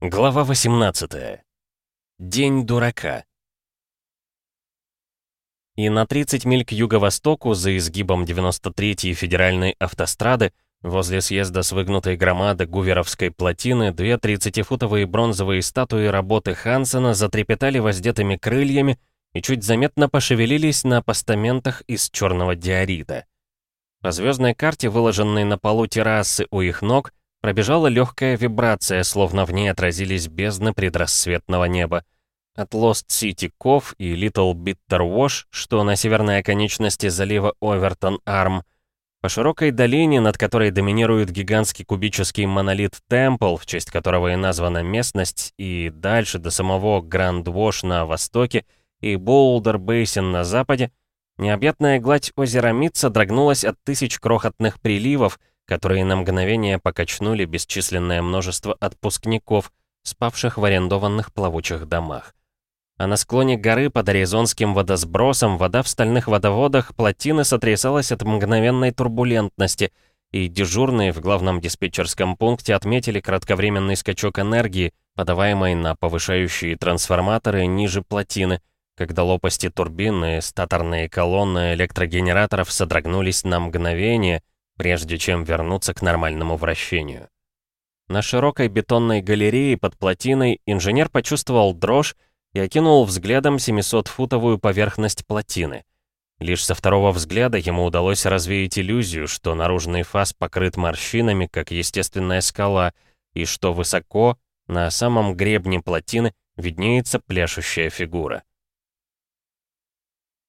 Глава 18. День дурака. И на 30 миль к юго-востоку, за изгибом 93-й федеральной автострады, возле съезда с выгнутой громады Гуверовской плотины, две 30-футовые бронзовые статуи работы Хансена затрепетали воздетыми крыльями и чуть заметно пошевелились на постаментах из черного диорита. По звездной карте, выложенной на полу террасы у их ног, Пробежала легкая вибрация, словно в ней отразились бездны предрассветного неба. От City Cove и Little Bitter Wash, что на северной оконечности залива Овертон-Арм, по широкой долине, над которой доминирует гигантский кубический монолит Темпл, в честь которого и названа местность, и дальше до самого Гранд Вош на востоке и Боулдер Бейсин на западе, необъятная гладь озера Митца дрогнулась от тысяч крохотных приливов, которые на мгновение покачнули бесчисленное множество отпускников, спавших в арендованных плавучих домах. А на склоне горы под аризонским водосбросом вода в стальных водоводах плотины сотрясалась от мгновенной турбулентности, и дежурные в главном диспетчерском пункте отметили кратковременный скачок энергии, подаваемой на повышающие трансформаторы ниже плотины, когда лопасти турбины, статорные колонны электрогенераторов содрогнулись на мгновение — прежде чем вернуться к нормальному вращению. На широкой бетонной галерее под плотиной инженер почувствовал дрожь и окинул взглядом 700-футовую поверхность плотины. Лишь со второго взгляда ему удалось развеять иллюзию, что наружный фас покрыт морщинами, как естественная скала, и что высоко, на самом гребне плотины, виднеется пляшущая фигура.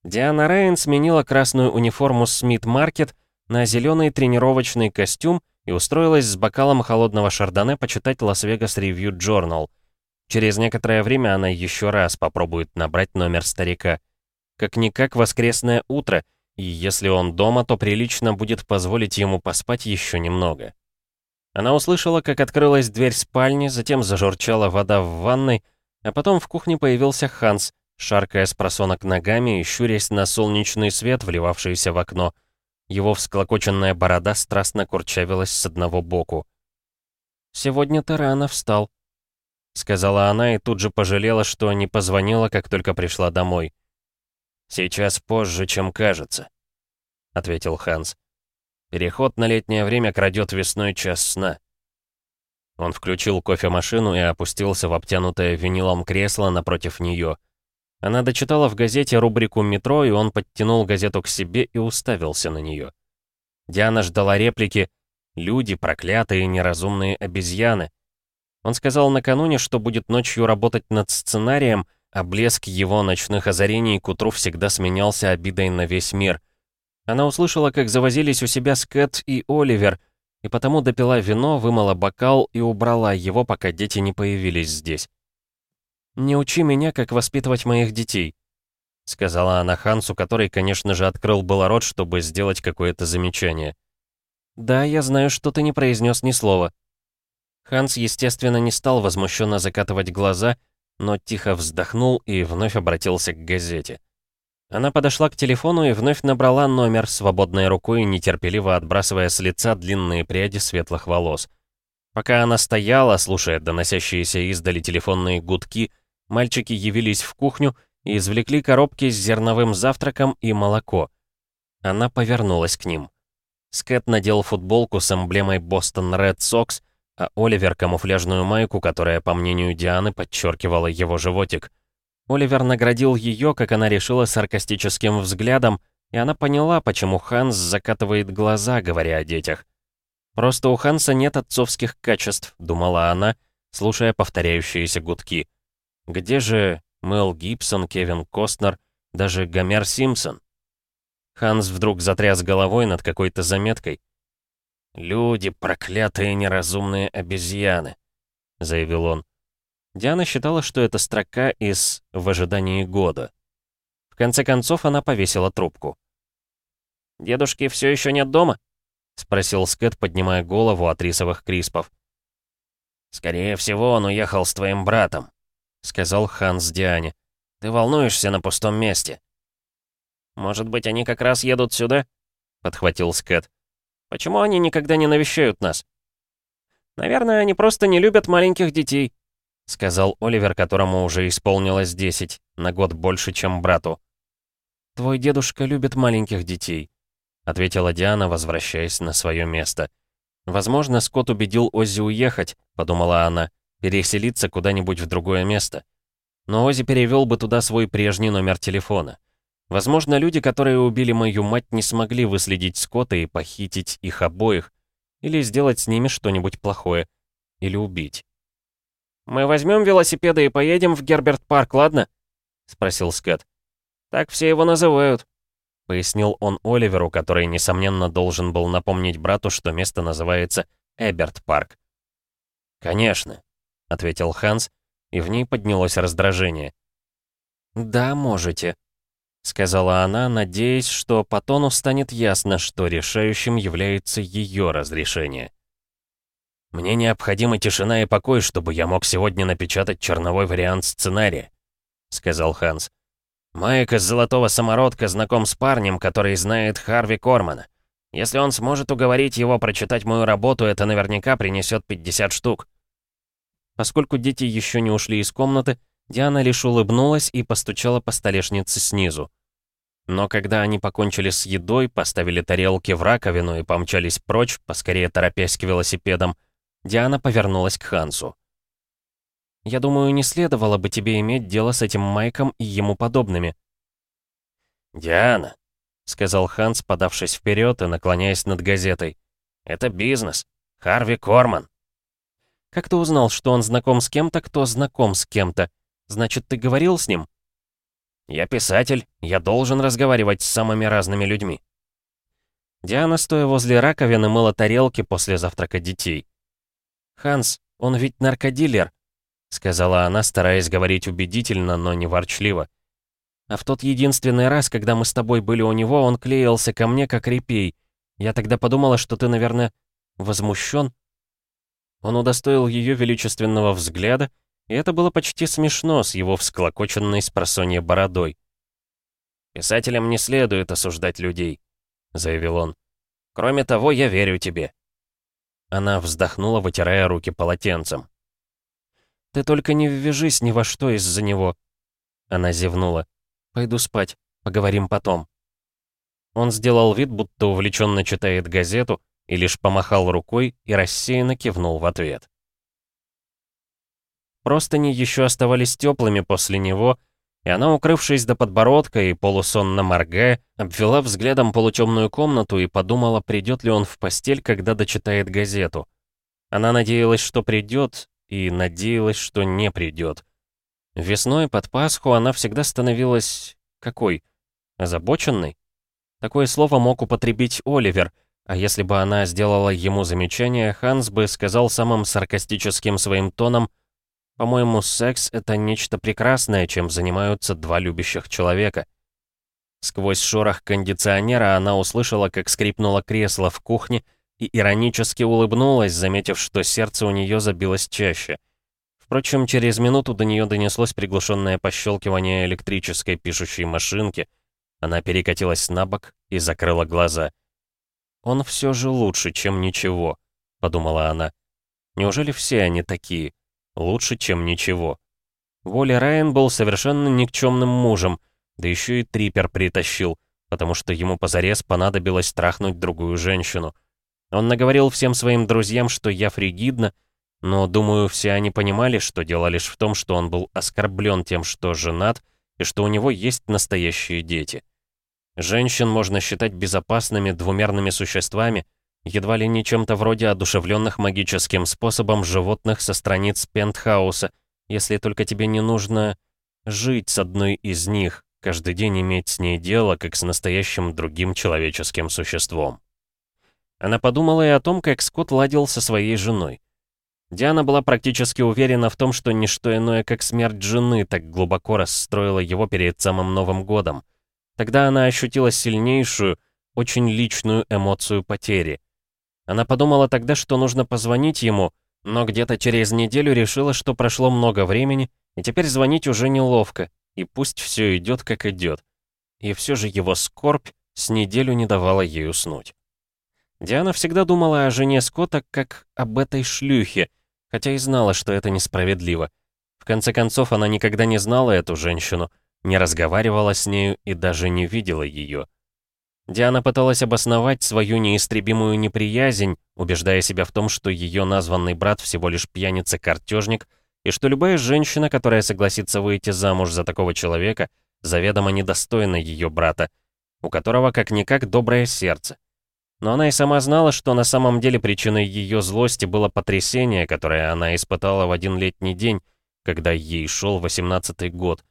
Диана Рейн сменила красную униформу Смит Маркет на зеленый тренировочный костюм и устроилась с бокалом холодного шардоне почитать Лас-Вегас Ревью Journal. Через некоторое время она еще раз попробует набрать номер старика. Как-никак воскресное утро, и если он дома, то прилично будет позволить ему поспать еще немного. Она услышала, как открылась дверь спальни, затем зажурчала вода в ванной, а потом в кухне появился Ханс, шаркая с просонок ногами и щурясь на солнечный свет, вливавшийся в окно — его всклокоченная борода страстно курчавилась с одного боку. «Сегодня ты рано встал», — сказала она и тут же пожалела, что не позвонила, как только пришла домой. «Сейчас позже, чем кажется», — ответил Ханс. «Переход на летнее время крадет весной час сна». Он включил кофемашину и опустился в обтянутое винилом кресло напротив нее. Она дочитала в газете рубрику «Метро», и он подтянул газету к себе и уставился на нее. Диана ждала реплики «Люди, проклятые неразумные обезьяны». Он сказал накануне, что будет ночью работать над сценарием, а блеск его ночных озарений к утру всегда сменялся обидой на весь мир. Она услышала, как завозились у себя Скэт и Оливер, и потому допила вино, вымыла бокал и убрала его, пока дети не появились здесь. «Не учи меня, как воспитывать моих детей», — сказала она Хансу, который, конечно же, открыл было рот, чтобы сделать какое-то замечание. «Да, я знаю, что ты не произнес ни слова». Ханс, естественно, не стал возмущенно закатывать глаза, но тихо вздохнул и вновь обратился к газете. Она подошла к телефону и вновь набрала номер, свободной рукой, нетерпеливо отбрасывая с лица длинные пряди светлых волос. Пока она стояла, слушая доносящиеся издали телефонные гудки, Мальчики явились в кухню и извлекли коробки с зерновым завтраком и молоко. Она повернулась к ним. Скэт надел футболку с эмблемой Бостон Ред Сокс, а Оливер — камуфляжную майку, которая, по мнению Дианы, подчеркивала его животик. Оливер наградил ее, как она решила, саркастическим взглядом, и она поняла, почему Ханс закатывает глаза, говоря о детях. «Просто у Ханса нет отцовских качеств», — думала она, слушая повторяющиеся гудки. Где же Мел Гибсон, Кевин Костнер, даже Гомер Симпсон? Ханс вдруг затряс головой над какой-то заметкой. «Люди, проклятые неразумные обезьяны», — заявил он. Диана считала, что это строка из «В ожидании года». В конце концов она повесила трубку. «Дедушки все еще нет дома?» — спросил Скэт, поднимая голову от рисовых криспов. «Скорее всего, он уехал с твоим братом», сказал Ханс Диане. «Ты волнуешься на пустом месте». «Может быть, они как раз едут сюда?» — подхватил Скэт. «Почему они никогда не навещают нас?» «Наверное, они просто не любят маленьких детей», — сказал Оливер, которому уже исполнилось 10, на год больше, чем брату. «Твой дедушка любит маленьких детей», — ответила Диана, возвращаясь на свое место. «Возможно, Скотт убедил Оззи уехать», — подумала она, — «переселиться куда-нибудь в другое место». Но Оззи перевел бы туда свой прежний номер телефона. Возможно, люди, которые убили мою мать, не смогли выследить Скотта и похитить их обоих, или сделать с ними что-нибудь плохое, или убить. «Мы возьмем велосипеды и поедем в Герберт-парк, ладно?» — спросил Скотт. «Так все его называют», — пояснил он Оливеру, который, несомненно, должен был напомнить брату, что место называется Эберт-парк. «Конечно», — ответил Ханс, и в ней поднялось раздражение. «Да, можете», — сказала она, надеясь, что по тону станет ясно, что решающим является ее разрешение. «Мне необходима тишина и покой, чтобы я мог сегодня напечатать черновой вариант сценария», — сказал Ханс. Майк из «Золотого самородка» знаком с парнем, который знает Харви Кормана. Если он сможет уговорить его прочитать мою работу, это наверняка принесет 50 штук. Поскольку дети еще не ушли из комнаты, Диана лишь улыбнулась и постучала по столешнице снизу. Но когда они покончили с едой, поставили тарелки в раковину и помчались прочь, поскорее торопясь к велосипедам, Диана повернулась к Хансу. Я думаю, не следовало бы тебе иметь дело с этим Майком и ему подобными». «Диана», — сказал Ханс, подавшись вперед и наклоняясь над газетой. «Это бизнес. Харви Корман». «Как ты узнал, что он знаком с кем-то, кто знаком с кем-то? Значит, ты говорил с ним?» «Я писатель. Я должен разговаривать с самыми разными людьми». Диана, стоя возле раковины, мыла тарелки после завтрака детей. «Ханс, он ведь наркодилер сказала она, стараясь говорить убедительно, но не ворчливо. «А в тот единственный раз, когда мы с тобой были у него, он клеился ко мне, как репей. Я тогда подумала, что ты, наверное, возмущен?» Он удостоил ее величественного взгляда, и это было почти смешно с его всклокоченной с просонья бородой. «Писателям не следует осуждать людей», — заявил он. «Кроме того, я верю тебе». Она вздохнула, вытирая руки полотенцем. «Ты только не ввяжись ни во что из-за него». Она зевнула. «Пойду спать. Поговорим потом». Он сделал вид, будто увлеченно читает газету, и лишь помахал рукой и рассеянно кивнул в ответ. Простыни еще оставались теплыми после него, и она, укрывшись до подбородка и полусонно моргая, обвела взглядом полутемную комнату и подумала, придет ли он в постель, когда дочитает газету. Она надеялась, что придет, и надеялась, что не придет. Весной под Пасху она всегда становилась... какой? Озабоченной? Такое слово мог употребить Оливер, а если бы она сделала ему замечание, Ханс бы сказал самым саркастическим своим тоном «По-моему, секс — это нечто прекрасное, чем занимаются два любящих человека». Сквозь шорох кондиционера она услышала, как скрипнуло кресло в кухне, и иронически улыбнулась, заметив, что сердце у нее забилось чаще. Впрочем, через минуту до нее донеслось приглушенное пощелкивание электрической пишущей машинки. Она перекатилась на бок и закрыла глаза. «Он все же лучше, чем ничего», — подумала она. «Неужели все они такие? Лучше, чем ничего?» Воли Райан был совершенно никчемным мужем, да еще и трипер притащил, потому что ему позарез понадобилось трахнуть другую женщину — он наговорил всем своим друзьям, что я фригидна, но, думаю, все они понимали, что дело лишь в том, что он был оскорблен тем, что женат, и что у него есть настоящие дети. Женщин можно считать безопасными двумерными существами, едва ли не чем-то вроде одушевленных магическим способом животных со страниц пентхауса, если только тебе не нужно жить с одной из них, каждый день иметь с ней дело, как с настоящим другим человеческим существом. Она подумала и о том, как Скотт ладил со своей женой. Диана была практически уверена в том, что ничто иное, как смерть жены, так глубоко расстроила его перед самым Новым годом. Тогда она ощутила сильнейшую, очень личную эмоцию потери. Она подумала тогда, что нужно позвонить ему, но где-то через неделю решила, что прошло много времени, и теперь звонить уже неловко, и пусть все идет, как идет. И все же его скорбь с неделю не давала ей уснуть. Диана всегда думала о жене Скотта как об этой шлюхе, хотя и знала, что это несправедливо. В конце концов, она никогда не знала эту женщину, не разговаривала с нею и даже не видела ее. Диана пыталась обосновать свою неистребимую неприязнь, убеждая себя в том, что ее названный брат всего лишь пьяница-картежник, и что любая женщина, которая согласится выйти замуж за такого человека, заведомо недостойна ее брата, у которого как-никак доброе сердце. Но она и сама знала, что на самом деле причиной ее злости было потрясение, которое она испытала в один летний день, когда ей шел 18-й год.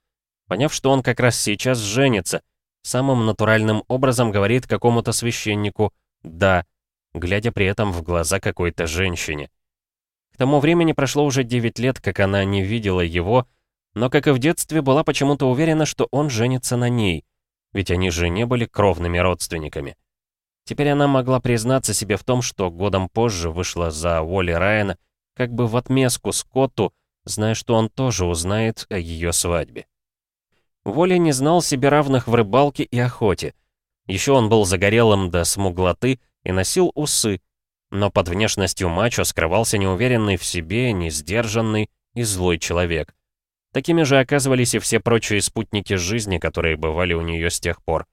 Поняв, что он как раз сейчас женится — самым натуральным образом говорит какому-то священнику «да», глядя при этом в глаза какой-то женщине. К тому времени прошло уже 9 лет, как она не видела его, но, как и в детстве, была почему-то уверена, что он женится на ней, ведь они же не были кровными родственниками. Теперь она могла признаться себе в том, что годом позже вышла за Уолли Райана, как бы в отместку Скотту, зная, что он тоже узнает о ее свадьбе. Воля не знал себе равных в рыбалке и охоте. Еще он был загорелым до смуглоты и носил усы, но под внешностью мачо скрывался неуверенный в себе, несдержанный и злой человек. Такими же оказывались и все прочие спутники жизни, которые бывали у нее с тех пор.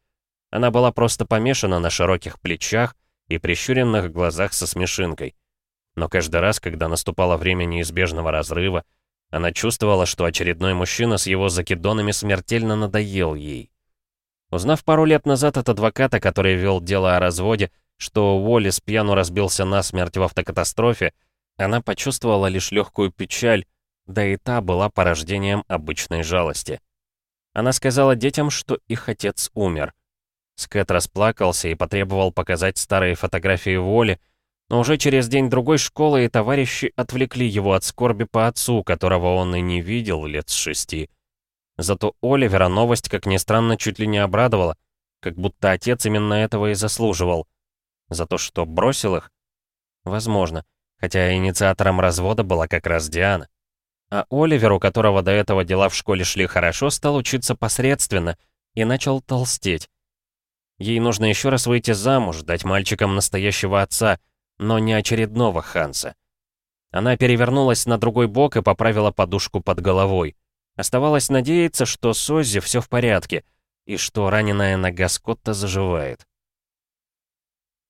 Она была просто помешана на широких плечах и прищуренных глазах со смешинкой. Но каждый раз, когда наступало время неизбежного разрыва, она чувствовала, что очередной мужчина с его закидонами смертельно надоел ей. Узнав пару лет назад от адвоката, который вел дело о разводе, что Уоллес пьяну разбился насмерть в автокатастрофе, она почувствовала лишь легкую печаль, да и та была порождением обычной жалости. Она сказала детям, что их отец умер. Скэт расплакался и потребовал показать старые фотографии Воли, но уже через день-другой школы и товарищи отвлекли его от скорби по отцу, которого он и не видел лет с шести. Зато Оливера новость, как ни странно, чуть ли не обрадовала, как будто отец именно этого и заслуживал. За то, что бросил их? Возможно, хотя инициатором развода была как раз Диана. А Оливер, у которого до этого дела в школе шли хорошо, стал учиться посредственно и начал толстеть. Ей нужно еще раз выйти замуж, дать мальчикам настоящего отца — но не очередного Ханса. Она перевернулась на другой бок и поправила подушку под головой. Оставалось надеяться, что с Оззи все в порядке, и что раненая нога Скотта заживает.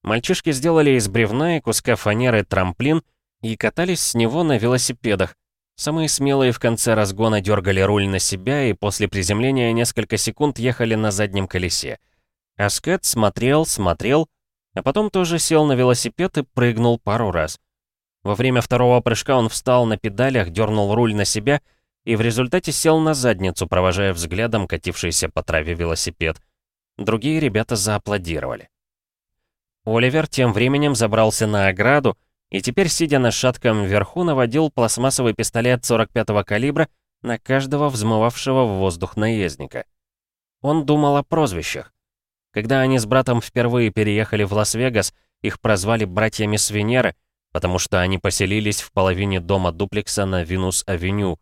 Мальчишки сделали из бревна и куска фанеры трамплин и катались с него на велосипедах. Самые смелые в конце разгона дергали руль на себя и после приземления несколько секунд ехали на заднем колесе. Аскет смотрел, смотрел, а потом тоже сел на велосипед и прыгнул пару раз. Во время второго прыжка он встал на педалях, дернул руль на себя и в результате сел на задницу, провожая взглядом катившийся по траве велосипед. Другие ребята зааплодировали. Оливер тем временем забрался на ограду и теперь, сидя на шатком верху, наводил пластмассовый пистолет 45-го калибра на каждого взмывавшего в воздух наездника. Он думал о прозвищах. Когда они с братом впервые переехали в Лас-Вегас, их прозвали «братьями с Венеры», потому что они поселились в половине дома дуплекса на Винус-авеню.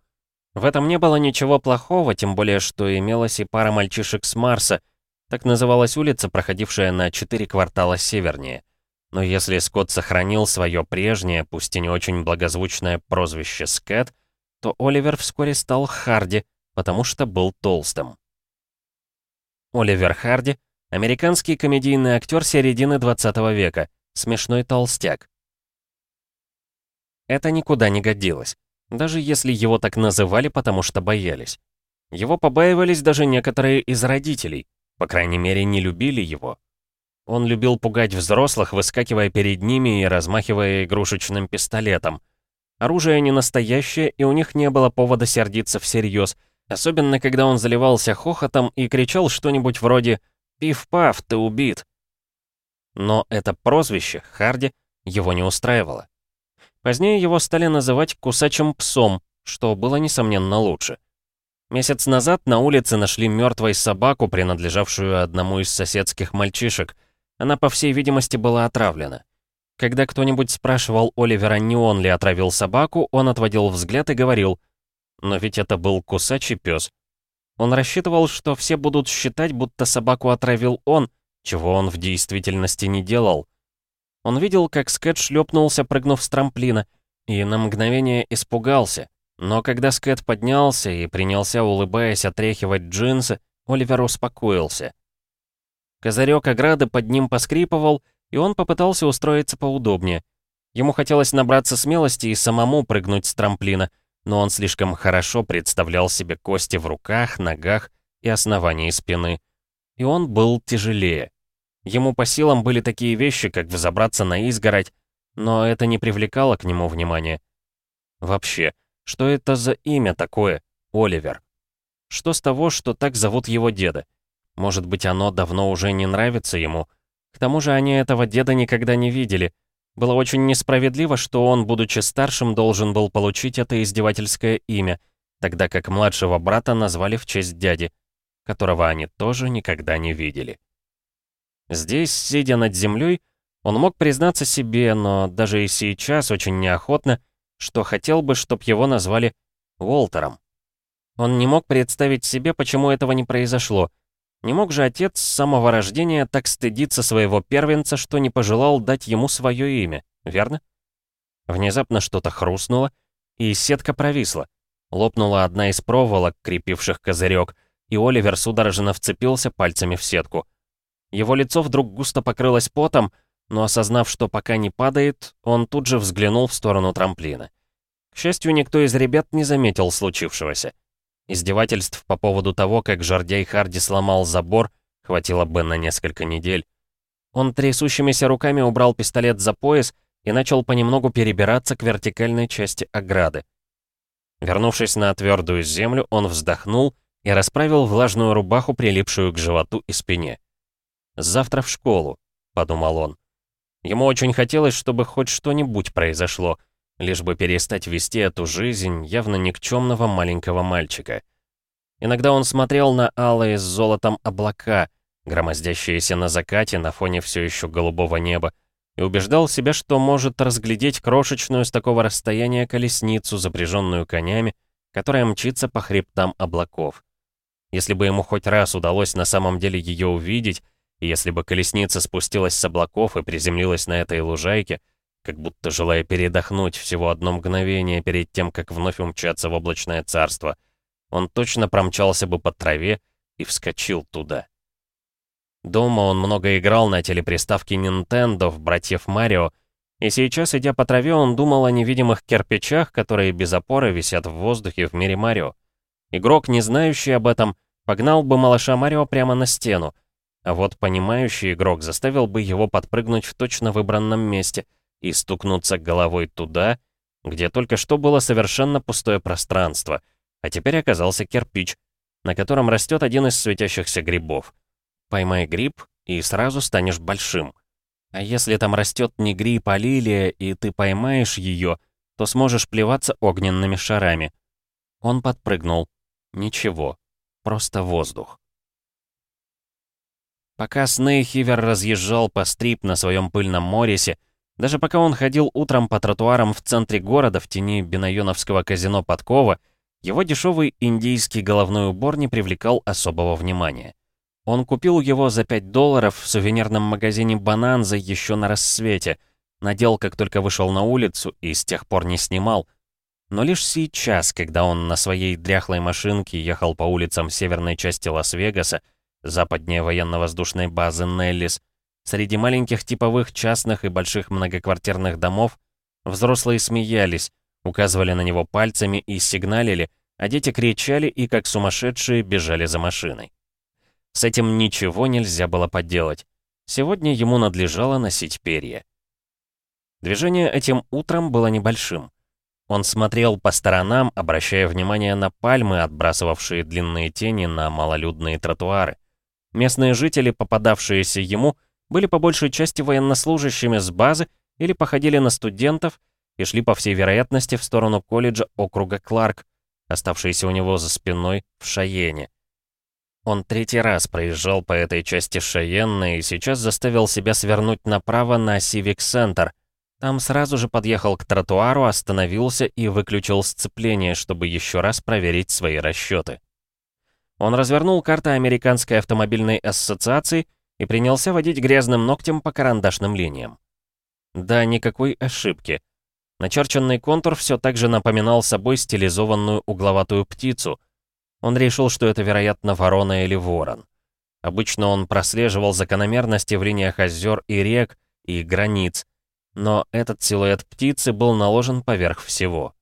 В этом не было ничего плохого, тем более, что имелась и пара мальчишек с Марса, так называлась улица, проходившая на четыре квартала севернее. Но если Скотт сохранил свое прежнее, пусть и не очень благозвучное прозвище Скэт, то Оливер вскоре стал Харди, потому что был толстым. Оливер Харди — Американский комедийный актер середины 20 века. Смешной толстяк. Это никуда не годилось. Даже если его так называли, потому что боялись. Его побаивались даже некоторые из родителей. По крайней мере, не любили его. Он любил пугать взрослых, выскакивая перед ними и размахивая игрушечным пистолетом. Оружие не настоящее, и у них не было повода сердиться всерьез, особенно когда он заливался хохотом и кричал что-нибудь вроде Пиф-паф, ты убит!» Но это прозвище, Харди, его не устраивало. Позднее его стали называть «кусачим псом», что было, несомненно, лучше. Месяц назад на улице нашли мертвой собаку, принадлежавшую одному из соседских мальчишек. Она, по всей видимости, была отравлена. Когда кто-нибудь спрашивал Оливера, не он ли отравил собаку, он отводил взгляд и говорил, «Но ведь это был кусачий пес. Он рассчитывал, что все будут считать, будто собаку отравил он, чего он в действительности не делал. Он видел, как Скэт шлепнулся, прыгнув с трамплина, и на мгновение испугался. Но когда Скэт поднялся и принялся, улыбаясь, отряхивать джинсы, Оливер успокоился. Козырек ограды под ним поскрипывал, и он попытался устроиться поудобнее. Ему хотелось набраться смелости и самому прыгнуть с трамплина, но он слишком хорошо представлял себе кости в руках, ногах и основании спины. И он был тяжелее. Ему по силам были такие вещи, как взобраться на изгородь, но это не привлекало к нему внимания. Вообще, что это за имя такое, Оливер? Что с того, что так зовут его деда? Может быть, оно давно уже не нравится ему? К тому же они этого деда никогда не видели. Было очень несправедливо, что он, будучи старшим, должен был получить это издевательское имя, тогда как младшего брата назвали в честь дяди, которого они тоже никогда не видели. Здесь, сидя над землей, он мог признаться себе, но даже и сейчас очень неохотно, что хотел бы, чтоб его назвали Уолтером. Он не мог представить себе, почему этого не произошло. Не мог же отец с самого рождения так стыдиться своего первенца, что не пожелал дать ему свое имя, верно? Внезапно что-то хрустнуло, и сетка провисла. Лопнула одна из проволок, крепивших козырек, и Оливер судорожно вцепился пальцами в сетку. Его лицо вдруг густо покрылось потом, но осознав, что пока не падает, он тут же взглянул в сторону трамплина. К счастью, никто из ребят не заметил случившегося. Издевательств по поводу того, как Жардей Харди сломал забор, хватило бы на несколько недель. Он трясущимися руками убрал пистолет за пояс и начал понемногу перебираться к вертикальной части ограды. Вернувшись на твердую землю, он вздохнул и расправил влажную рубаху, прилипшую к животу и спине. «Завтра в школу», — подумал он. Ему очень хотелось, чтобы хоть что-нибудь произошло, лишь бы перестать вести эту жизнь явно никчемного маленького мальчика. Иногда он смотрел на алые с золотом облака, громоздящиеся на закате на фоне все еще голубого неба, и убеждал себя, что может разглядеть крошечную с такого расстояния колесницу, запряженную конями, которая мчится по хребтам облаков. Если бы ему хоть раз удалось на самом деле ее увидеть, и если бы колесница спустилась с облаков и приземлилась на этой лужайке, как будто желая передохнуть всего одно мгновение перед тем, как вновь умчаться в облачное царство, он точно промчался бы по траве и вскочил туда. Дома он много играл на телеприставке Nintendo в «Братьев Марио», и сейчас, идя по траве, он думал о невидимых кирпичах, которые без опоры висят в воздухе в мире Марио. Игрок, не знающий об этом, погнал бы малыша Марио прямо на стену, а вот понимающий игрок заставил бы его подпрыгнуть в точно выбранном месте и стукнуться головой туда, где только что было совершенно пустое пространство, а теперь оказался кирпич, на котором растет один из светящихся грибов. Поймай гриб, и сразу станешь большим. А если там растет не гриб, а лилия, и ты поймаешь ее, то сможешь плеваться огненными шарами. Он подпрыгнул. Ничего, просто воздух. Пока Снейхивер разъезжал по стрип на своем пыльном Моррисе, даже пока он ходил утром по тротуарам в центре города в тени бинайоновского казино Подкова, его дешевый индийский головной убор не привлекал особого внимания. Он купил его за 5 долларов в сувенирном магазине «Бананза» еще на рассвете, надел, как только вышел на улицу, и с тех пор не снимал. Но лишь сейчас, когда он на своей дряхлой машинке ехал по улицам северной части Лас-Вегаса, западнее военно-воздушной базы Неллис, среди маленьких типовых частных и больших многоквартирных домов, взрослые смеялись, указывали на него пальцами и сигналили, а дети кричали и как сумасшедшие бежали за машиной. С этим ничего нельзя было поделать. Сегодня ему надлежало носить перья. Движение этим утром было небольшим. Он смотрел по сторонам, обращая внимание на пальмы, отбрасывавшие длинные тени на малолюдные тротуары. Местные жители, попадавшиеся ему, были по большей части военнослужащими с базы или походили на студентов и шли, по всей вероятности, в сторону колледжа округа Кларк, оставшийся у него за спиной в Шайене. Он третий раз проезжал по этой части Шайенна и сейчас заставил себя свернуть направо на Сивик-центр. Там сразу же подъехал к тротуару, остановился и выключил сцепление, чтобы еще раз проверить свои расчеты. Он развернул карты Американской автомобильной ассоциации и принялся водить грязным ногтем по карандашным линиям. Да, никакой ошибки. Начерченный контур все так же напоминал собой стилизованную угловатую птицу. Он решил, что это, вероятно, ворона или ворон. Обычно он прослеживал закономерности в линиях озер и рек и границ, но этот силуэт птицы был наложен поверх всего.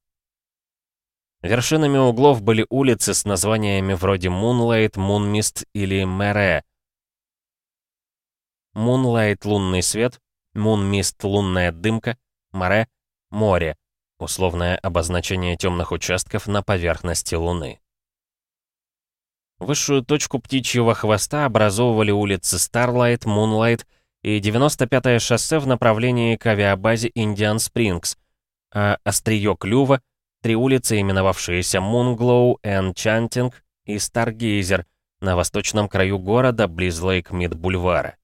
Вершинами углов были улицы с названиями вроде Moonlight, Moonmist или Мэре. Moonlight — лунный свет, Moonmist — лунная дымка, Море — море, условное обозначение темных участков на поверхности Луны. Высшую точку птичьего хвоста образовывали улицы Starlight, Moonlight и 95-е шоссе в направлении к авиабазе Indian Springs, а острие клюва — три улицы, именовавшиеся Moonglow, Enchanting и Stargazer на восточном краю города, близ Лейк-Мид-Бульвара.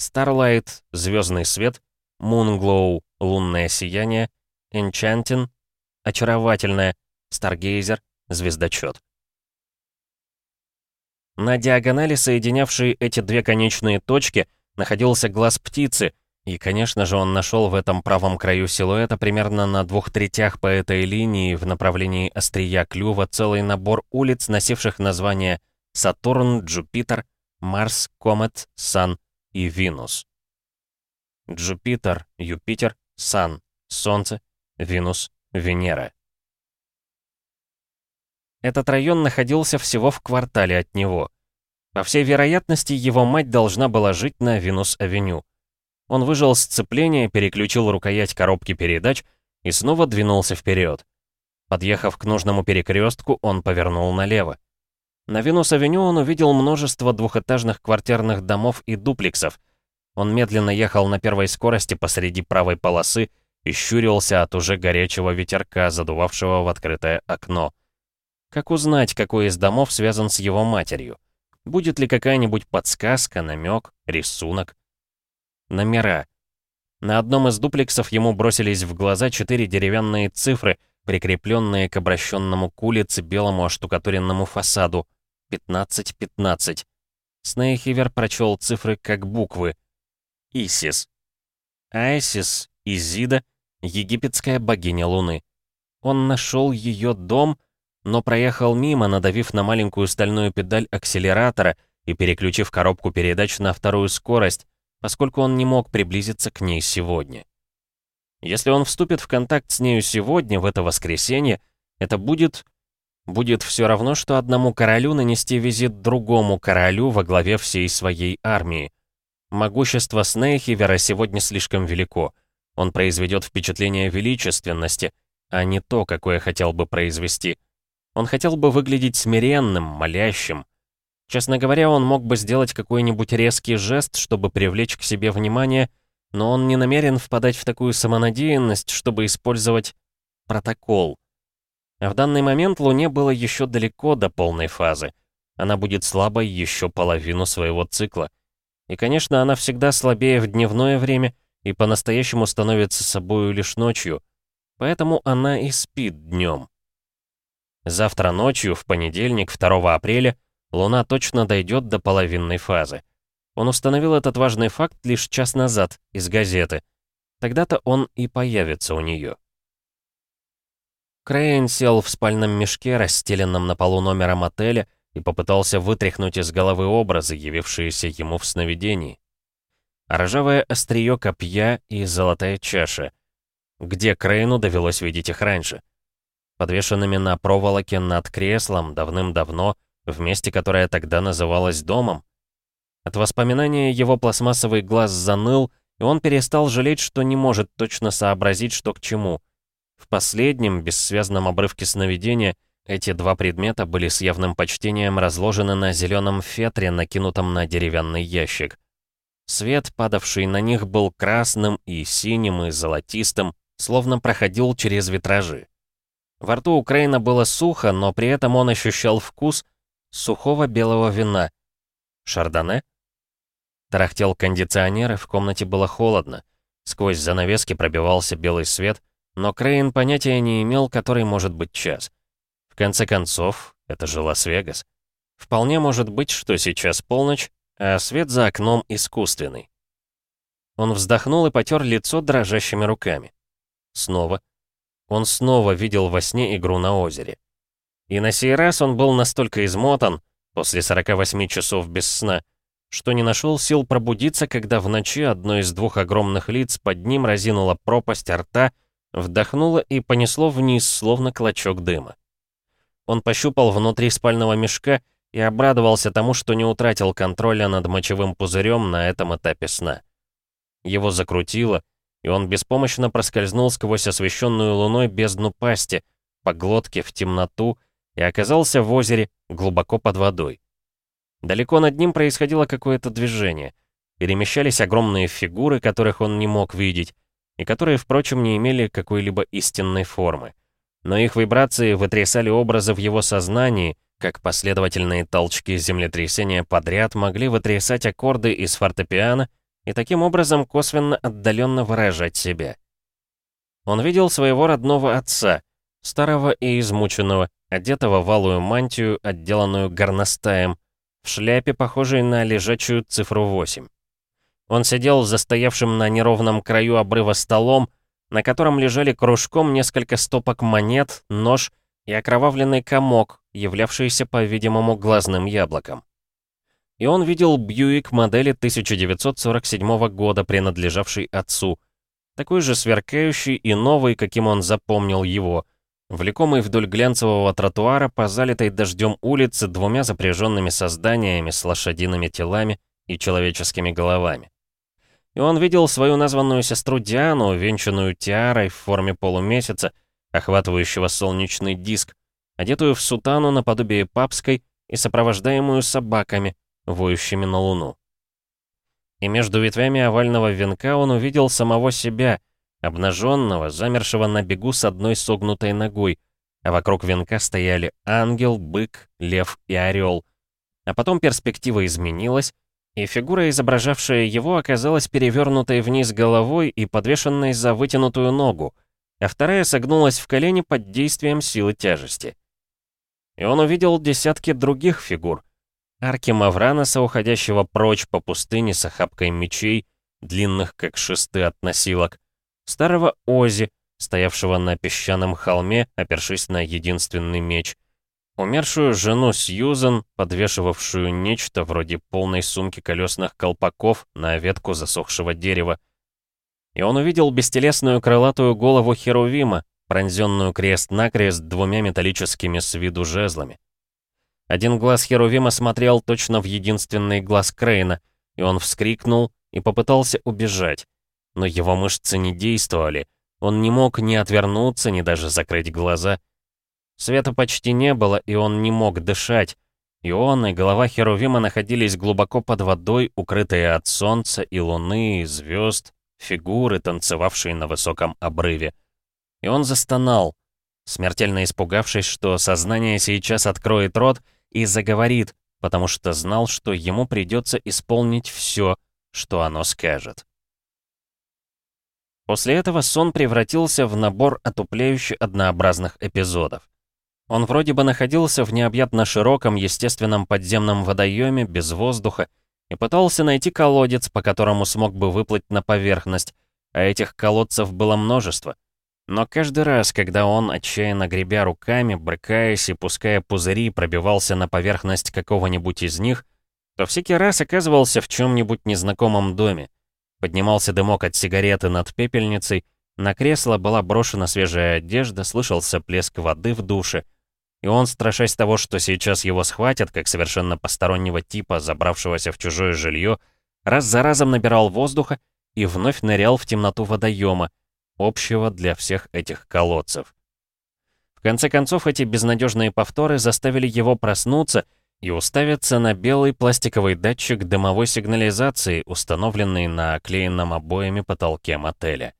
Starlight — звездный свет, Moonglow — лунное сияние, Enchanting — очаровательное, Stargazer — звездочет. На диагонали, соединявшей эти две конечные точки, находился глаз птицы, и, конечно же, он нашел в этом правом краю силуэта примерно на двух третях по этой линии в направлении острия клюва целый набор улиц, носивших названия Сатурн, Джупитер, Марс, Комет, Сан и Винус. Джупитер, Юпитер, Сан, Солнце, Винус, Венера. Этот район находился всего в квартале от него. По всей вероятности, его мать должна была жить на Винус-авеню. Он выжил сцепление, переключил рукоять коробки передач и снова двинулся вперед. Подъехав к нужному перекрестку, он повернул налево. На Винус-авеню он увидел множество двухэтажных квартирных домов и дуплексов. Он медленно ехал на первой скорости посреди правой полосы и щурился от уже горячего ветерка, задувавшего в открытое окно. Как узнать, какой из домов связан с его матерью? Будет ли какая-нибудь подсказка, намек, рисунок? Номера. На одном из дуплексов ему бросились в глаза четыре деревянные цифры, прикрепленные к обращенному к улице белому оштукатуренному фасаду. 15-15. Снейхивер прочел цифры как буквы. Исис. Айсис, Изида, египетская богиня Луны. Он нашел ее дом но проехал мимо, надавив на маленькую стальную педаль акселератора и переключив коробку передач на вторую скорость, поскольку он не мог приблизиться к ней сегодня. Если он вступит в контакт с нею сегодня, в это воскресенье, это будет... Будет все равно, что одному королю нанести визит другому королю во главе всей своей армии. Могущество Снейхивера сегодня слишком велико. Он произведет впечатление величественности, а не то, какое хотел бы произвести — он хотел бы выглядеть смиренным, молящим. Честно говоря, он мог бы сделать какой-нибудь резкий жест, чтобы привлечь к себе внимание, но он не намерен впадать в такую самонадеянность, чтобы использовать протокол. А в данный момент Луне было еще далеко до полной фазы. Она будет слабой еще половину своего цикла. И, конечно, она всегда слабее в дневное время и по-настоящему становится собою лишь ночью. Поэтому она и спит днем. Завтра ночью, в понедельник, 2 апреля, Луна точно дойдет до половинной фазы. Он установил этот важный факт лишь час назад, из газеты. Тогда-то он и появится у нее. Крейн сел в спальном мешке, расстеленном на полу номера мотеля, и попытался вытряхнуть из головы образы, явившиеся ему в сновидении. Ржавое острие копья и золотая чаша. Где Крейну довелось видеть их раньше? подвешенными на проволоке над креслом давным-давно, в месте, которое тогда называлось домом. От воспоминания его пластмассовый глаз заныл, и он перестал жалеть, что не может точно сообразить, что к чему. В последнем, бессвязном обрывке сновидения, эти два предмета были с явным почтением разложены на зеленом фетре, накинутом на деревянный ящик. Свет, падавший на них, был красным и синим и золотистым, словно проходил через витражи. Во рту у Крейна было сухо, но при этом он ощущал вкус сухого белого вина. Шардоне? Тарахтел кондиционер, и в комнате было холодно. Сквозь занавески пробивался белый свет, но Крейн понятия не имел, который может быть час. В конце концов, это же Лас-Вегас. Вполне может быть, что сейчас полночь, а свет за окном искусственный. Он вздохнул и потер лицо дрожащими руками. Снова. Он снова видел во сне игру на озере. И на сей раз он был настолько измотан, после 48 часов без сна, что не нашел сил пробудиться, когда в ночи одно из двух огромных лиц под ним разинуло пропасть рта, вдохнуло и понесло вниз, словно клочок дыма. Он пощупал внутри спального мешка и обрадовался тому, что не утратил контроля над мочевым пузырем на этом этапе сна. Его закрутило, и он беспомощно проскользнул сквозь освещенную луной бездну пасти, по глотке в темноту, и оказался в озере, глубоко под водой. Далеко над ним происходило какое-то движение. Перемещались огромные фигуры, которых он не мог видеть, и которые, впрочем, не имели какой-либо истинной формы. Но их вибрации вытрясали образы в его сознании, как последовательные толчки землетрясения подряд могли вытрясать аккорды из фортепиано и таким образом косвенно отдаленно выражать себя. Он видел своего родного отца, старого и измученного, одетого в алую мантию, отделанную горностаем, в шляпе, похожей на лежачую цифру 8. Он сидел за стоявшим на неровном краю обрыва столом, на котором лежали кружком несколько стопок монет, нож и окровавленный комок, являвшийся, по-видимому, глазным яблоком. И он видел Бьюик модели 1947 года, принадлежавший отцу, такой же сверкающий и новый, каким он запомнил его — Влекомый вдоль глянцевого тротуара по залитой дождем улице двумя запряженными созданиями с лошадиными телами и человеческими головами. И он видел свою названную сестру Диану, венчанную тиарой в форме полумесяца, охватывающего солнечный диск, одетую в сутану наподобие папской и сопровождаемую собаками, воющими на луну. И между ветвями овального венка он увидел самого себя, обнаженного, замершего на бегу с одной согнутой ногой, а вокруг венка стояли ангел, бык, лев и орел. А потом перспектива изменилась, и фигура, изображавшая его, оказалась перевернутой вниз головой и подвешенной за вытянутую ногу, а вторая согнулась в колени под действием силы тяжести. И он увидел десятки других фигур. Арки Мавраноса, уходящего прочь по пустыне с охапкой мечей, длинных как шесты от носилок, старого Ози, стоявшего на песчаном холме, опершись на единственный меч, умершую жену Сьюзен, подвешивавшую нечто вроде полной сумки колесных колпаков на ветку засохшего дерева. И он увидел бестелесную крылатую голову Херувима, пронзенную крест-накрест двумя металлическими с виду жезлами. Один глаз Херувима смотрел точно в единственный глаз Крейна, и он вскрикнул и попытался убежать но его мышцы не действовали. Он не мог ни отвернуться, ни даже закрыть глаза. Света почти не было, и он не мог дышать. И он, и голова Херувима находились глубоко под водой, укрытые от солнца и луны, и звезд, фигуры, танцевавшие на высоком обрыве. И он застонал, смертельно испугавшись, что сознание сейчас откроет рот и заговорит, потому что знал, что ему придется исполнить все, что оно скажет. После этого сон превратился в набор отупляюще однообразных эпизодов. Он вроде бы находился в необъятно широком естественном подземном водоеме без воздуха и пытался найти колодец, по которому смог бы выплыть на поверхность, а этих колодцев было множество. Но каждый раз, когда он, отчаянно гребя руками, брыкаясь и пуская пузыри, пробивался на поверхность какого-нибудь из них, то всякий раз оказывался в чем-нибудь незнакомом доме. Поднимался дымок от сигареты над пепельницей, на кресло была брошена свежая одежда, слышался плеск воды в душе. И он, страшась того, что сейчас его схватят, как совершенно постороннего типа, забравшегося в чужое жилье, раз за разом набирал воздуха и вновь нырял в темноту водоема, общего для всех этих колодцев. В конце концов, эти безнадежные повторы заставили его проснуться и уставиться на белый пластиковый датчик дымовой сигнализации, установленный на оклеенном обоями потолке мотеля.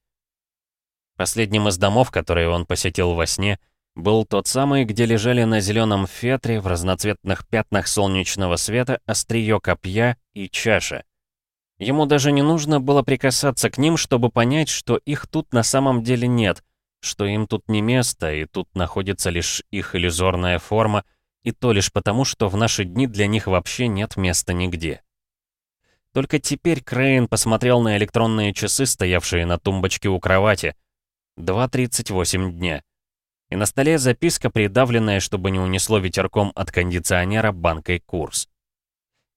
Последним из домов, которые он посетил во сне, был тот самый, где лежали на зеленом фетре в разноцветных пятнах солнечного света острие копья и чаша. Ему даже не нужно было прикасаться к ним, чтобы понять, что их тут на самом деле нет, что им тут не место, и тут находится лишь их иллюзорная форма — и то лишь потому, что в наши дни для них вообще нет места нигде. Только теперь Крейн посмотрел на электронные часы, стоявшие на тумбочке у кровати. 2.38 дня. И на столе записка, придавленная, чтобы не унесло ветерком от кондиционера банкой курс.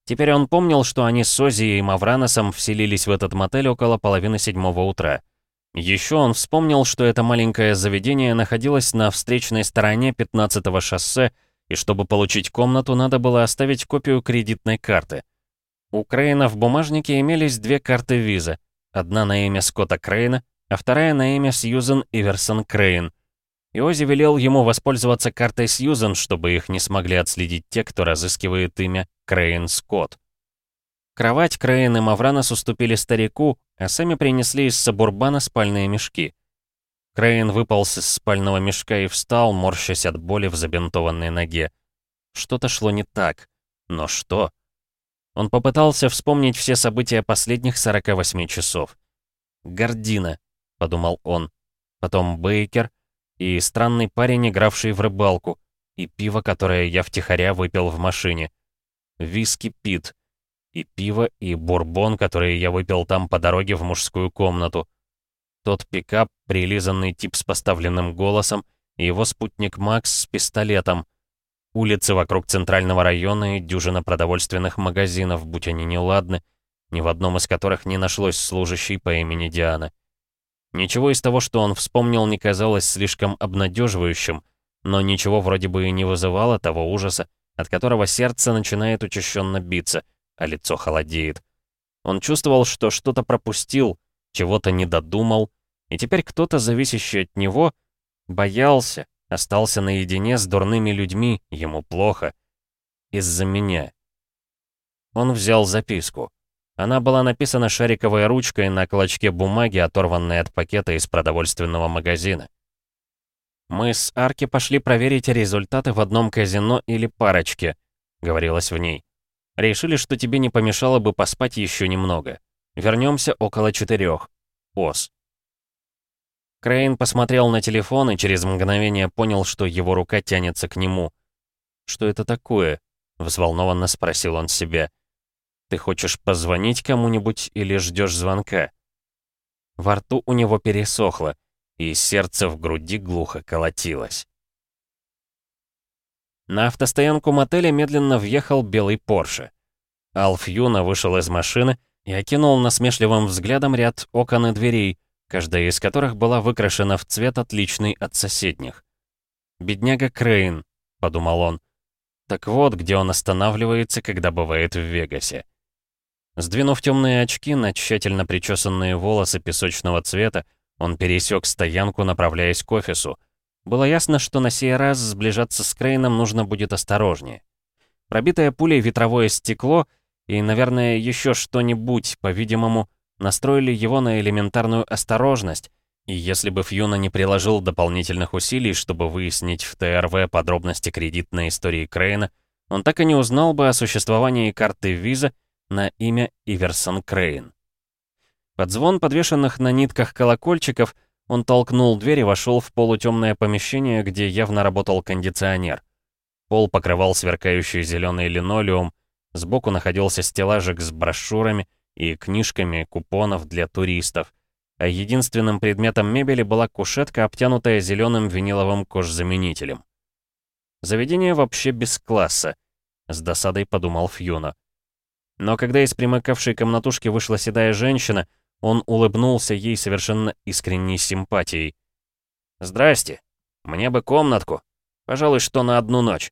Теперь он помнил, что они с Ози и Мавраносом вселились в этот мотель около половины седьмого утра. Еще он вспомнил, что это маленькое заведение находилось на встречной стороне 15-го шоссе, и чтобы получить комнату, надо было оставить копию кредитной карты. У Крейна в бумажнике имелись две карты виза, одна на имя Скотта Крейна, а вторая на имя Сьюзен Иверсон Крейн. И Ози велел ему воспользоваться картой Сьюзен, чтобы их не смогли отследить те, кто разыскивает имя Крейн Скотт. Кровать Крейн и Мавранос уступили старику, а сами принесли из Сабурбана спальные мешки. Крейн выполз из спального мешка и встал, морщась от боли в забинтованной ноге. Что-то шло не так. Но что? Он попытался вспомнить все события последних 48 часов. «Гордина», — подумал он. Потом Бейкер и странный парень, игравший в рыбалку, и пиво, которое я втихаря выпил в машине. Виски Пит и пиво, и бурбон, который я выпил там по дороге в мужскую комнату. Тот пикап, прилизанный тип с поставленным голосом, и его спутник Макс с пистолетом. Улицы вокруг центрального района и дюжина продовольственных магазинов, будь они неладны, ни в одном из которых не нашлось служащей по имени Диана. Ничего из того, что он вспомнил, не казалось слишком обнадеживающим, но ничего вроде бы и не вызывало того ужаса, от которого сердце начинает учащенно биться — а лицо холодеет. Он чувствовал, что что-то пропустил, чего-то не додумал, и теперь кто-то, зависящий от него, боялся, остался наедине с дурными людьми, ему плохо. Из-за меня. Он взял записку. Она была написана шариковой ручкой на клочке бумаги, оторванной от пакета из продовольственного магазина. «Мы с Арки пошли проверить результаты в одном казино или парочке», — говорилось в ней. Решили, что тебе не помешало бы поспать еще немного. Вернемся около четырех. Ос. Крейн посмотрел на телефон и через мгновение понял, что его рука тянется к нему. «Что это такое?» — взволнованно спросил он себя. «Ты хочешь позвонить кому-нибудь или ждешь звонка?» Во рту у него пересохло, и сердце в груди глухо колотилось. На автостоянку мотеля медленно въехал белый Порше. Алф Юна вышел из машины и окинул насмешливым взглядом ряд окон и дверей, каждая из которых была выкрашена в цвет отличный от соседних. «Бедняга Крейн», — подумал он. Так вот, где он останавливается, когда бывает в Вегасе. Сдвинув темные очки на тщательно причесанные волосы песочного цвета, он пересек стоянку, направляясь к офису — было ясно, что на сей раз сближаться с Крейном нужно будет осторожнее. Пробитое пулей ветровое стекло и, наверное, еще что-нибудь, по-видимому, настроили его на элементарную осторожность, и если бы Фьюна не приложил дополнительных усилий, чтобы выяснить в ТРВ подробности кредитной истории Крейна, он так и не узнал бы о существовании карты виза на имя Иверсон Крейн. Под звон подвешенных на нитках колокольчиков — он толкнул дверь и вошел в полутемное помещение, где явно работал кондиционер. Пол покрывал сверкающий зеленый линолеум, сбоку находился стеллажик с брошюрами и книжками купонов для туристов, а единственным предметом мебели была кушетка, обтянутая зеленым виниловым кожзаменителем. Заведение вообще без класса, с досадой подумал Фьюна. Но когда из примыкавшей комнатушки вышла седая женщина, он улыбнулся ей совершенно искренней симпатией. «Здрасте. Мне бы комнатку. Пожалуй, что на одну ночь».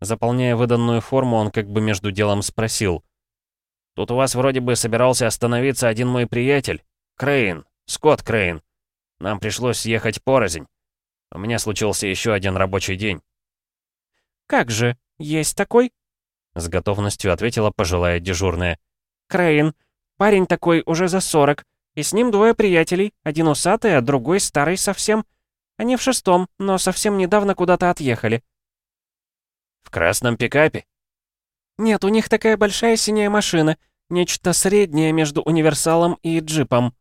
Заполняя выданную форму, он как бы между делом спросил. «Тут у вас вроде бы собирался остановиться один мой приятель, Крейн, Скотт Крейн. Нам пришлось ехать порознь. У меня случился еще один рабочий день». «Как же, есть такой?» С готовностью ответила пожилая дежурная. «Крейн, Парень такой уже за сорок, и с ним двое приятелей, один усатый, а другой старый совсем. Они в шестом, но совсем недавно куда-то отъехали». «В красном пикапе?» «Нет, у них такая большая синяя машина, нечто среднее между универсалом и джипом».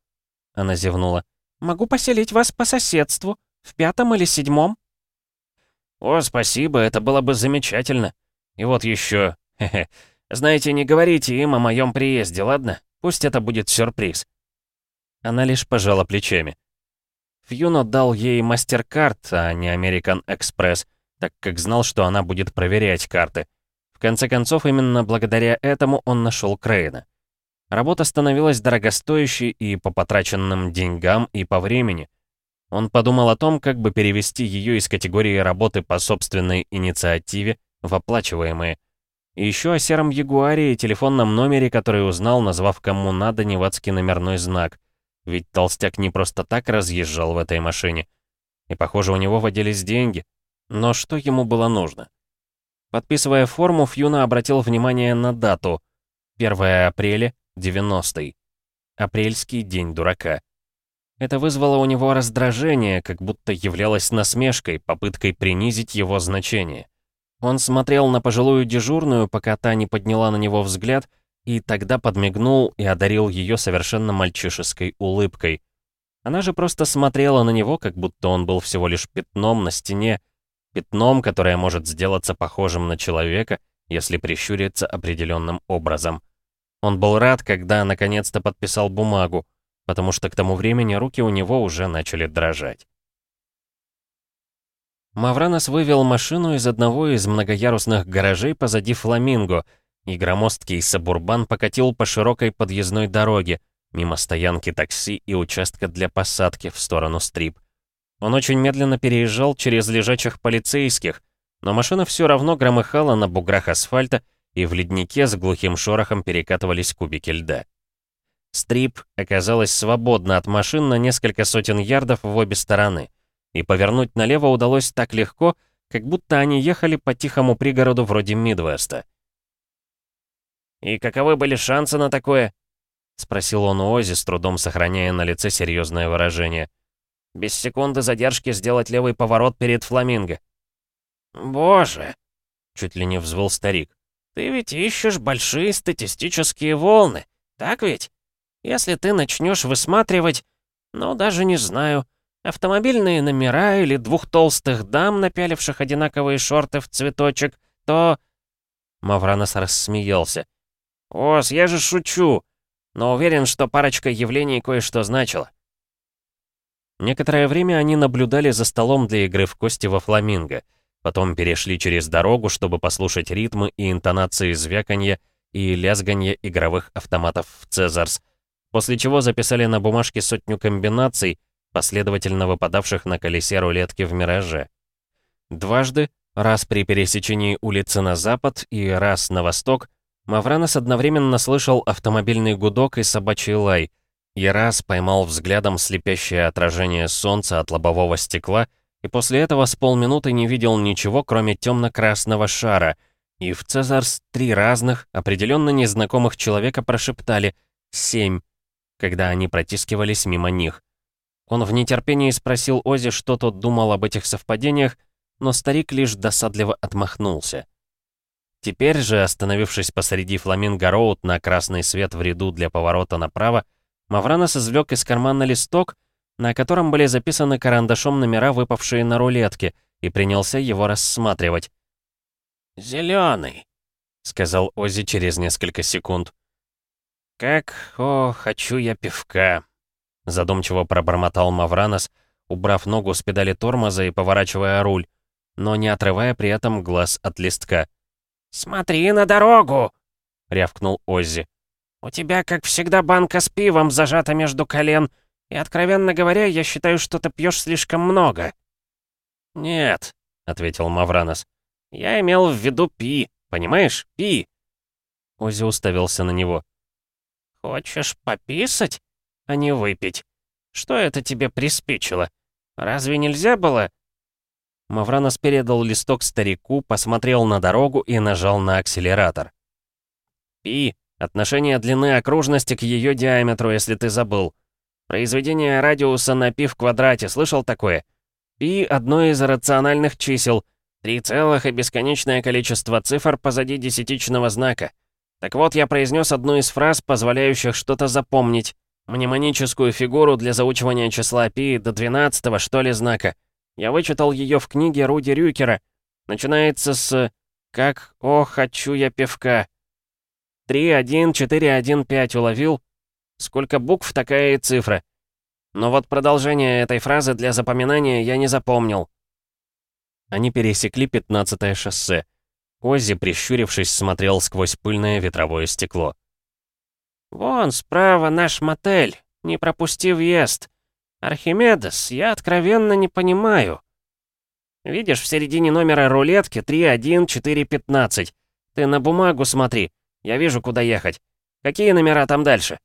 Она зевнула. «Могу поселить вас по соседству, в пятом или седьмом». «О, спасибо, это было бы замечательно. И вот еще, знаете, не говорите им о моем приезде, ладно? Пусть это будет сюрприз». Она лишь пожала плечами. Фьюно дал ей MasterCard, а не American Express, так как знал, что она будет проверять карты. В конце концов, именно благодаря этому он нашел Крейна. Работа становилась дорогостоящей и по потраченным деньгам, и по времени. Он подумал о том, как бы перевести ее из категории работы по собственной инициативе в оплачиваемые. И еще о сером Ягуаре и телефонном номере, который узнал, назвав кому надо невадский номерной знак. Ведь толстяк не просто так разъезжал в этой машине. И, похоже, у него водились деньги. Но что ему было нужно? Подписывая форму, Фьюна обратил внимание на дату. 1 апреля 90-й. Апрельский день дурака. Это вызвало у него раздражение, как будто являлось насмешкой, попыткой принизить его значение. Он смотрел на пожилую дежурную, пока та не подняла на него взгляд, и тогда подмигнул и одарил ее совершенно мальчишеской улыбкой. Она же просто смотрела на него, как будто он был всего лишь пятном на стене, пятном, которое может сделаться похожим на человека, если прищуриться определенным образом. Он был рад, когда наконец-то подписал бумагу, потому что к тому времени руки у него уже начали дрожать. Мавранос вывел машину из одного из многоярусных гаражей позади Фламинго, и громоздкий Сабурбан покатил по широкой подъездной дороге, мимо стоянки такси и участка для посадки в сторону Стрип. Он очень медленно переезжал через лежачих полицейских, но машина все равно громыхала на буграх асфальта, и в леднике с глухим шорохом перекатывались кубики льда. Стрип оказалась свободна от машин на несколько сотен ярдов в обе стороны, и повернуть налево удалось так легко, как будто они ехали по тихому пригороду вроде Мидвеста. «И каковы были шансы на такое?» — спросил он у Ози, с трудом сохраняя на лице серьезное выражение. «Без секунды задержки сделать левый поворот перед Фламинго». «Боже!» — чуть ли не взвыл старик. Ты ведь ищешь большие статистические волны, так ведь? Если ты начнешь высматривать, ну, даже не знаю, автомобильные номера или двух толстых дам, напяливших одинаковые шорты в цветочек, то...» Мавранос рассмеялся. «Ос, я же шучу, но уверен, что парочка явлений кое-что значила». Некоторое время они наблюдали за столом для игры в кости во фламинго — Потом перешли через дорогу, чтобы послушать ритмы и интонации звяканья и лязганья игровых автоматов в Цезарс, после чего записали на бумажке сотню комбинаций, последовательно выпадавших на колесе рулетки в «Мираже». Дважды, раз при пересечении улицы на запад и раз на восток, Мавранос одновременно слышал автомобильный гудок и собачий лай, и раз поймал взглядом слепящее отражение солнца от лобового стекла и после этого с полминуты не видел ничего, кроме темно-красного шара, и в Цезарс три разных, определенно незнакомых человека прошептали «семь», когда они протискивались мимо них. Он в нетерпении спросил Ози, что тот думал об этих совпадениях, но старик лишь досадливо отмахнулся. Теперь же, остановившись посреди Фламинго-Роуд на красный свет в ряду для поворота направо, Мавранос извлек из кармана листок на котором были записаны карандашом номера, выпавшие на рулетке, и принялся его рассматривать. «Зелёный», — сказал Ози через несколько секунд. «Как, о, хочу я пивка», — задумчиво пробормотал Мавранос, убрав ногу с педали тормоза и поворачивая руль, но не отрывая при этом глаз от листка. «Смотри на дорогу!» — рявкнул Оззи. «У тебя, как всегда, банка с пивом зажата между колен, — и, откровенно говоря, я считаю, что ты пьешь слишком много». «Нет», — ответил Мавранос. «Я имел в виду пи, понимаешь? Пи». Ози уставился на него. «Хочешь пописать, а не выпить? Что это тебе приспичило? Разве нельзя было?» Мавранос передал листок старику, посмотрел на дорогу и нажал на акселератор. «Пи — отношение длины окружности к ее диаметру, если ты забыл. Произведение радиуса на пи в квадрате, слышал такое? Пи — одно из рациональных чисел. Три целых и бесконечное количество цифр позади десятичного знака. Так вот, я произнес одну из фраз, позволяющих что-то запомнить. Мнемоническую фигуру для заучивания числа пи до 12 что ли, знака. Я вычитал ее в книге Руди Рюкера. Начинается с «Как, о, хочу я пивка». 3, 1, 4, 1, 5 уловил? Сколько букв, такая и цифра. Но вот продолжение этой фразы для запоминания я не запомнил. Они пересекли 15-е шоссе. Оззи, прищурившись, смотрел сквозь пыльное ветровое стекло. «Вон справа наш мотель. Не пропусти въезд. Архимедес, я откровенно не понимаю. Видишь, в середине номера рулетки 31415. Ты на бумагу смотри. Я вижу, куда ехать. Какие номера там дальше?»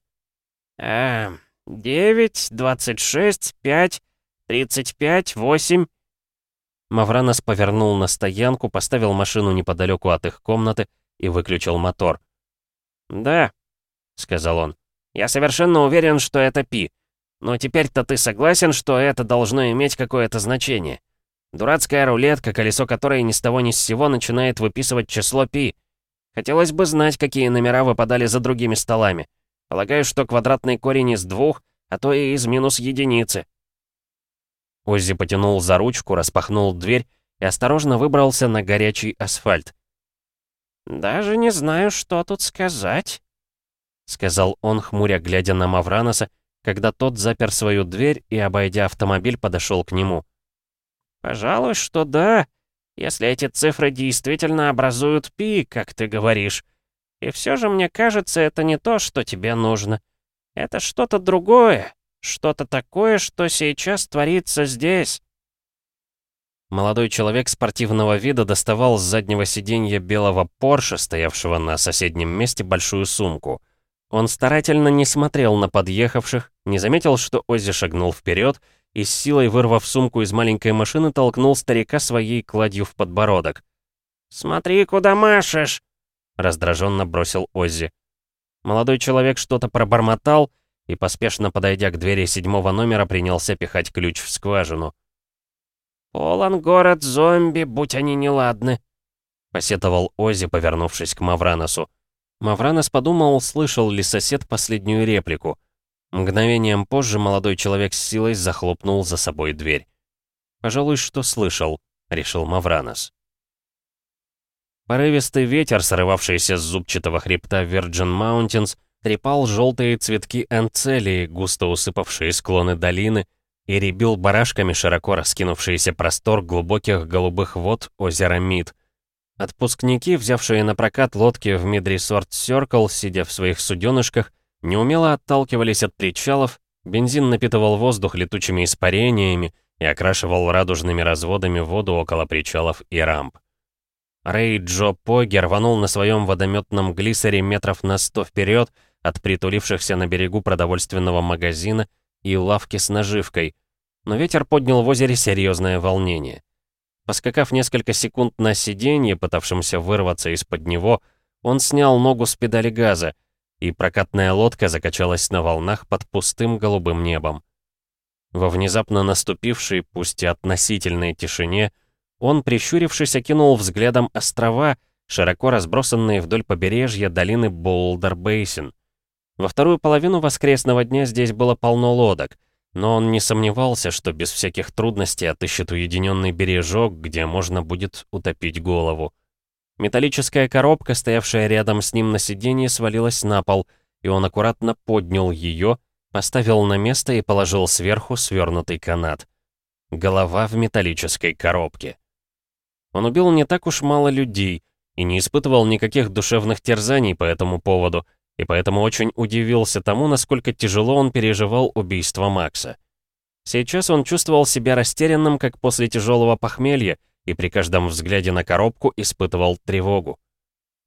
«А, 9, 26, 5, 35, 8...» Мавранос повернул на стоянку, поставил машину неподалеку от их комнаты и выключил мотор. «Да», — сказал он, — «я совершенно уверен, что это Пи. Но теперь-то ты согласен, что это должно иметь какое-то значение? Дурацкая рулетка, колесо которой ни с того ни с сего начинает выписывать число Пи. Хотелось бы знать, какие номера выпадали за другими столами. Полагаю, что квадратный корень из двух, а то и из минус единицы. Оззи потянул за ручку, распахнул дверь и осторожно выбрался на горячий асфальт. «Даже не знаю, что тут сказать», — сказал он, хмуря глядя на Мавраноса, когда тот запер свою дверь и, обойдя автомобиль, подошел к нему. «Пожалуй, что да, если эти цифры действительно образуют пи, как ты говоришь. И все же, мне кажется, это не то, что тебе нужно. Это что-то другое, что-то такое, что сейчас творится здесь». Молодой человек спортивного вида доставал с заднего сиденья белого Порше, стоявшего на соседнем месте, большую сумку. Он старательно не смотрел на подъехавших, не заметил, что Оззи шагнул вперед и с силой, вырвав сумку из маленькой машины, толкнул старика своей кладью в подбородок. «Смотри, куда машешь!» — раздраженно бросил Оззи. Молодой человек что-то пробормотал и, поспешно подойдя к двери седьмого номера, принялся пихать ключ в скважину. «Полон город зомби, будь они неладны», — посетовал Оззи, повернувшись к Мавраносу. Мавранос подумал, слышал ли сосед последнюю реплику. Мгновением позже молодой человек с силой захлопнул за собой дверь. «Пожалуй, что слышал», — решил Мавранос. Порывистый ветер, срывавшийся с зубчатого хребта Virgin Mountains, трепал желтые цветки энцелии, густо усыпавшие склоны долины, и ребил барашками широко раскинувшийся простор глубоких голубых вод озера Мид. Отпускники, взявшие на прокат лодки в Мидрисорт Сёркл, сидя в своих суденышках, неумело отталкивались от причалов, бензин напитывал воздух летучими испарениями и окрашивал радужными разводами воду около причалов и рамп. Рэй Джо Поги рванул на своем водометном глиссере метров на сто вперед от притулившихся на берегу продовольственного магазина и лавки с наживкой, но ветер поднял в озере серьезное волнение. Поскакав несколько секунд на сиденье, пытавшемся вырваться из-под него, он снял ногу с педали газа, и прокатная лодка закачалась на волнах под пустым голубым небом. Во внезапно наступившей, пусть и относительной тишине, он, прищурившись, окинул взглядом острова, широко разбросанные вдоль побережья долины Боулдер-Бейсин. Во вторую половину воскресного дня здесь было полно лодок, но он не сомневался, что без всяких трудностей отыщет уединенный бережок, где можно будет утопить голову. Металлическая коробка, стоявшая рядом с ним на сиденье, свалилась на пол, и он аккуратно поднял ее, поставил на место и положил сверху свернутый канат. Голова в металлической коробке. Он убил не так уж мало людей и не испытывал никаких душевных терзаний по этому поводу, и поэтому очень удивился тому, насколько тяжело он переживал убийство Макса. Сейчас он чувствовал себя растерянным, как после тяжелого похмелья, и при каждом взгляде на коробку испытывал тревогу.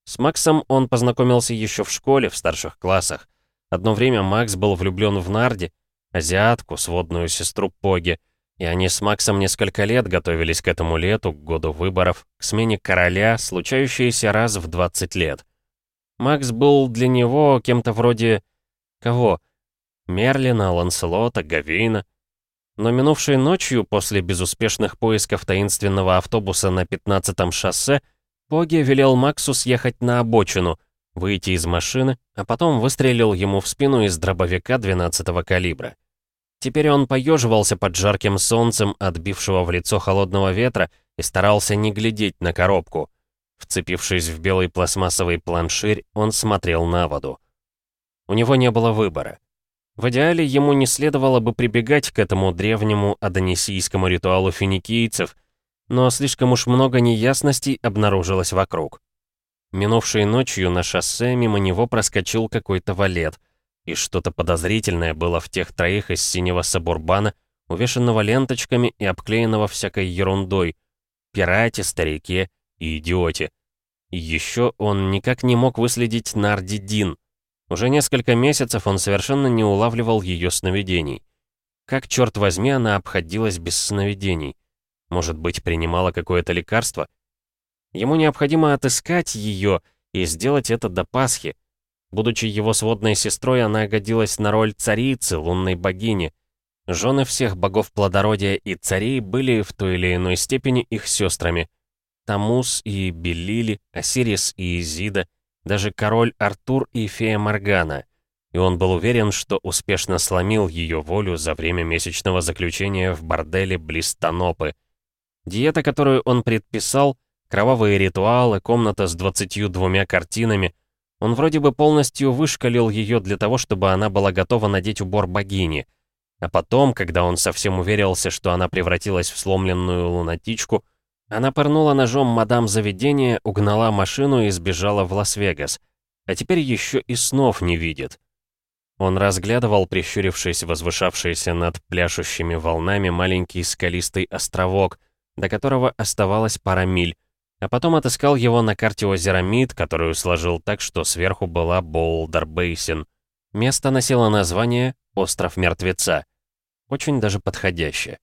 С Максом он познакомился еще в школе, в старших классах. Одно время Макс был влюблен в Нарди, азиатку, сводную сестру Поги, и они с Максом несколько лет готовились к этому лету, к году выборов, к смене короля, случающейся раз в 20 лет. Макс был для него кем-то вроде... кого? Мерлина, Ланселота, Гавейна. Но минувшей ночью, после безуспешных поисков таинственного автобуса на 15-м шоссе, Поги велел Максу съехать на обочину, выйти из машины, а потом выстрелил ему в спину из дробовика 12-го калибра. Теперь он поеживался под жарким солнцем, отбившего в лицо холодного ветра, и старался не глядеть на коробку. Вцепившись в белый пластмассовый планширь, он смотрел на воду. У него не было выбора. В идеале ему не следовало бы прибегать к этому древнему адонисийскому ритуалу финикийцев, но слишком уж много неясностей обнаружилось вокруг. Минувшей ночью на шоссе мимо него проскочил какой-то валет, и что-то подозрительное было в тех троих из синего сабурбана, увешанного ленточками и обклеенного всякой ерундой, пирате, старике и идиоте. Еще он никак не мог выследить Нарди Дин. Уже несколько месяцев он совершенно не улавливал ее сновидений. Как, черт возьми, она обходилась без сновидений? Может быть, принимала какое-то лекарство? Ему необходимо отыскать ее и сделать это до Пасхи. Будучи его сводной сестрой, она годилась на роль царицы, лунной богини. Жены всех богов плодородия и царей были в той или иной степени их сестрами. Тамус и Белили, Осирис и Изида, даже король Артур и фея Моргана. И он был уверен, что успешно сломил ее волю за время месячного заключения в борделе близ Танопы. Диета, которую он предписал, кровавые ритуалы, комната с 22 картинами, он вроде бы полностью вышкалил ее для того, чтобы она была готова надеть убор богини. А потом, когда он совсем уверился, что она превратилась в сломленную лунатичку, она пырнула ножом мадам заведения, угнала машину и сбежала в Лас-Вегас. А теперь еще и снов не видит. Он разглядывал, прищурившись, возвышавшийся над пляшущими волнами маленький скалистый островок, до которого оставалось пара миль, а потом отыскал его на карте озера Мид, которую сложил так, что сверху была Боулдер-Бейсин. Место носило название «Остров Мертвеца». Очень даже подходящее.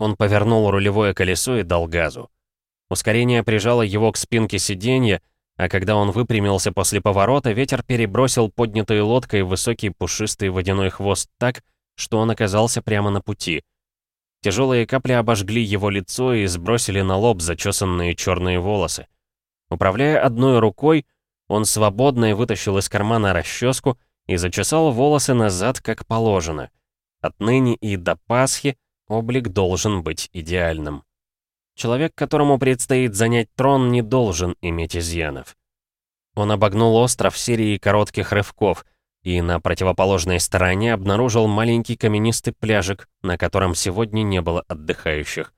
Он повернул рулевое колесо и дал газу. Ускорение прижало его к спинке сиденья, а когда он выпрямился после поворота, ветер перебросил поднятой лодкой высокий пушистый водяной хвост так, что он оказался прямо на пути. Тяжелые капли обожгли его лицо и сбросили на лоб зачесанные черные волосы. Управляя одной рукой, он свободно вытащил из кармана расческу и зачесал волосы назад, как положено. Отныне и до Пасхи Облик должен быть идеальным. Человек, которому предстоит занять трон, не должен иметь изъянов. Он обогнул остров серией коротких рывков и на противоположной стороне обнаружил маленький каменистый пляжик, на котором сегодня не было отдыхающих.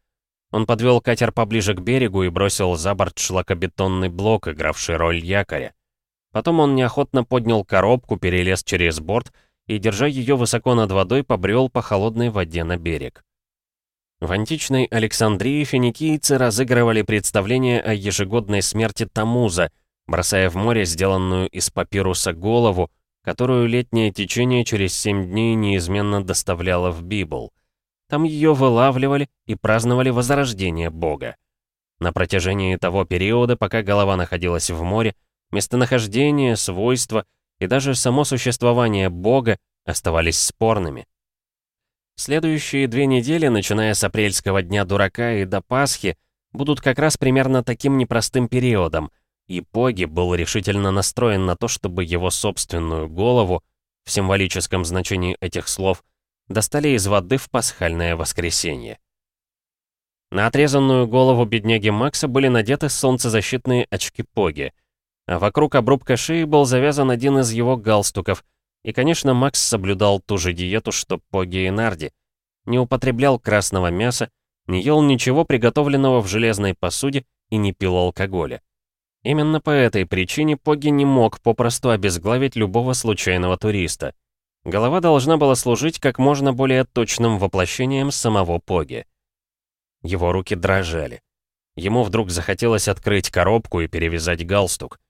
Он подвел катер поближе к берегу и бросил за борт шлакобетонный блок, игравший роль якоря. Потом он неохотно поднял коробку, перелез через борт и, держа ее высоко над водой, побрел по холодной воде на берег. В античной Александрии финикийцы разыгрывали представление о ежегодной смерти Тамуза, бросая в море сделанную из папируса голову, которую летнее течение через семь дней неизменно доставляло в Библ. Там ее вылавливали и праздновали возрождение Бога. На протяжении того периода, пока голова находилась в море, местонахождение, свойства и даже само существование Бога оставались спорными. Следующие две недели, начиная с апрельского дня дурака и до Пасхи, будут как раз примерно таким непростым периодом, и Поги был решительно настроен на то, чтобы его собственную голову, в символическом значении этих слов, достали из воды в пасхальное воскресенье. На отрезанную голову бедняги Макса были надеты солнцезащитные очки Поги, а вокруг обрубка шеи был завязан один из его галстуков, и, конечно, Макс соблюдал ту же диету, что Поги и Нарди. Не употреблял красного мяса, не ел ничего приготовленного в железной посуде и не пил алкоголя. Именно по этой причине Поги не мог попросту обезглавить любого случайного туриста. Голова должна была служить как можно более точным воплощением самого Поги. Его руки дрожали. Ему вдруг захотелось открыть коробку и перевязать галстук.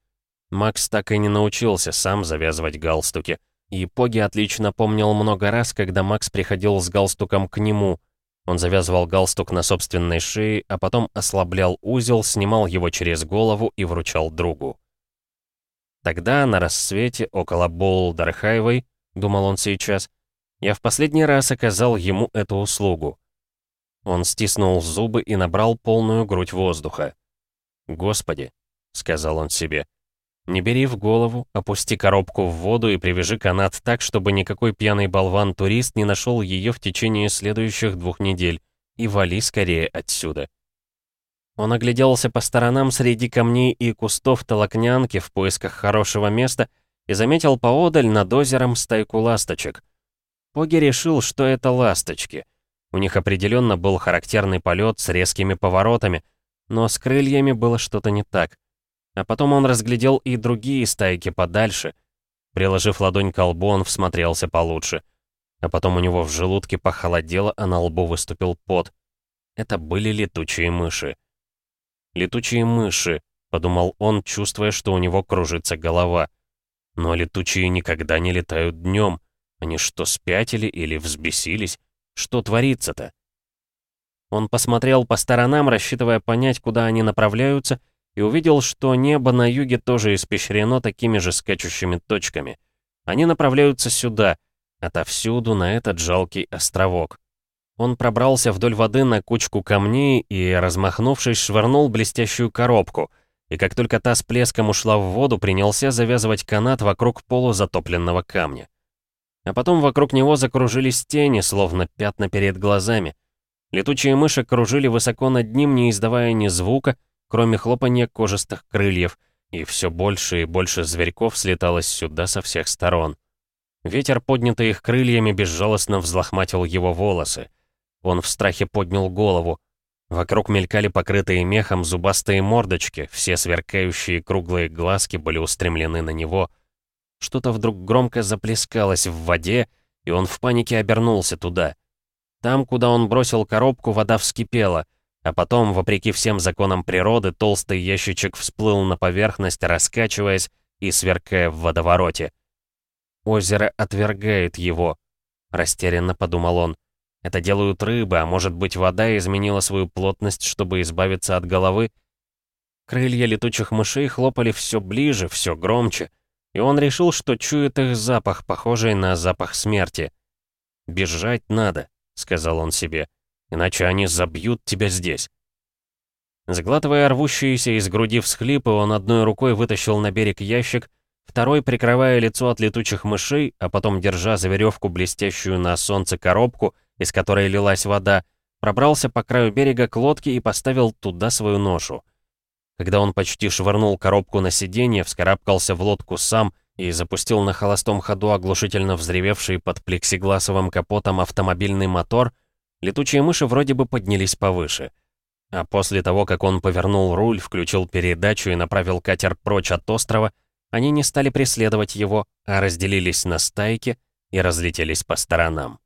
Макс так и не научился сам завязывать галстуки — и Поги отлично помнил много раз, когда Макс приходил с галстуком к нему. Он завязывал галстук на собственной шее, а потом ослаблял узел, снимал его через голову и вручал другу. Тогда, на рассвете, около Болдер-Хайвей, думал он сейчас, я в последний раз оказал ему эту услугу. Он стиснул зубы и набрал полную грудь воздуха. «Господи», — сказал он себе, — не бери в голову, опусти коробку в воду и привяжи канат так, чтобы никакой пьяный болван-турист не нашел ее в течение следующих двух недель. И вали скорее отсюда. Он огляделся по сторонам среди камней и кустов толокнянки в поисках хорошего места и заметил поодаль над озером стайку ласточек. Поги решил, что это ласточки. У них определенно был характерный полет с резкими поворотами, но с крыльями было что-то не так. А потом он разглядел и другие стайки подальше. Приложив ладонь к лбу, он всмотрелся получше. А потом у него в желудке похолодело, а на лбу выступил пот. Это были летучие мыши. «Летучие мыши», — подумал он, чувствуя, что у него кружится голова. «Но летучие никогда не летают днем. Они что, спятили или взбесились? Что творится-то?» Он посмотрел по сторонам, рассчитывая понять, куда они направляются, и увидел, что небо на юге тоже испещрено такими же скачущими точками. Они направляются сюда, отовсюду на этот жалкий островок. Он пробрался вдоль воды на кучку камней и, размахнувшись, швырнул блестящую коробку, и как только та с плеском ушла в воду, принялся завязывать канат вокруг полузатопленного камня. А потом вокруг него закружились тени, словно пятна перед глазами. Летучие мыши кружили высоко над ним, не издавая ни звука, кроме хлопанья кожистых крыльев, и все больше и больше зверьков слеталось сюда со всех сторон. Ветер, поднятый их крыльями, безжалостно взлохматил его волосы. Он в страхе поднял голову. Вокруг мелькали покрытые мехом зубастые мордочки, все сверкающие круглые глазки были устремлены на него. Что-то вдруг громко заплескалось в воде, и он в панике обернулся туда. Там, куда он бросил коробку, вода вскипела — а потом, вопреки всем законам природы, толстый ящичек всплыл на поверхность, раскачиваясь и сверкая в водовороте. «Озеро отвергает его», — растерянно подумал он. «Это делают рыбы, а может быть, вода изменила свою плотность, чтобы избавиться от головы?» Крылья летучих мышей хлопали все ближе, все громче, и он решил, что чует их запах, похожий на запах смерти. «Бежать надо», — сказал он себе иначе они забьют тебя здесь. Сглатывая рвущиеся из груди всхлипы, он одной рукой вытащил на берег ящик, второй прикрывая лицо от летучих мышей, а потом, держа за веревку блестящую на солнце коробку, из которой лилась вода, пробрался по краю берега к лодке и поставил туда свою ношу. Когда он почти швырнул коробку на сиденье, вскарабкался в лодку сам и запустил на холостом ходу оглушительно взревевший под плексигласовым капотом автомобильный мотор — Летучие мыши вроде бы поднялись повыше. А после того, как он повернул руль, включил передачу и направил катер прочь от острова, они не стали преследовать его, а разделились на стайки и разлетелись по сторонам.